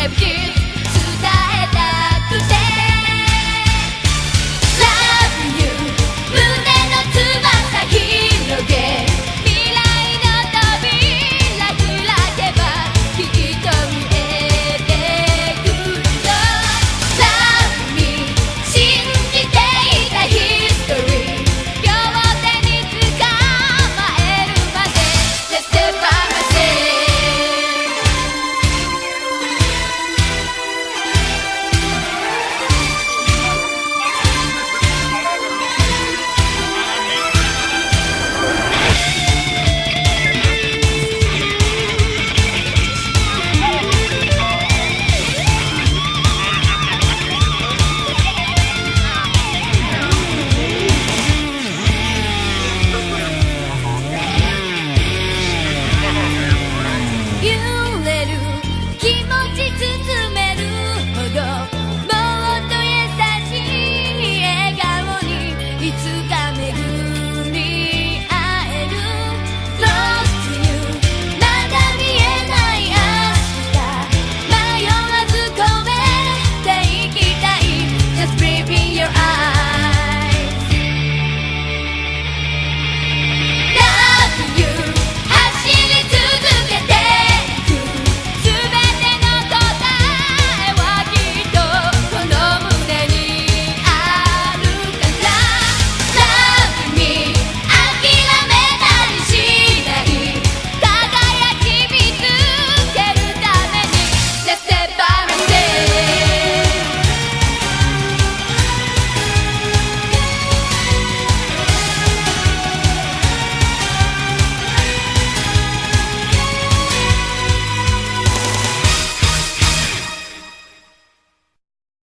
hep git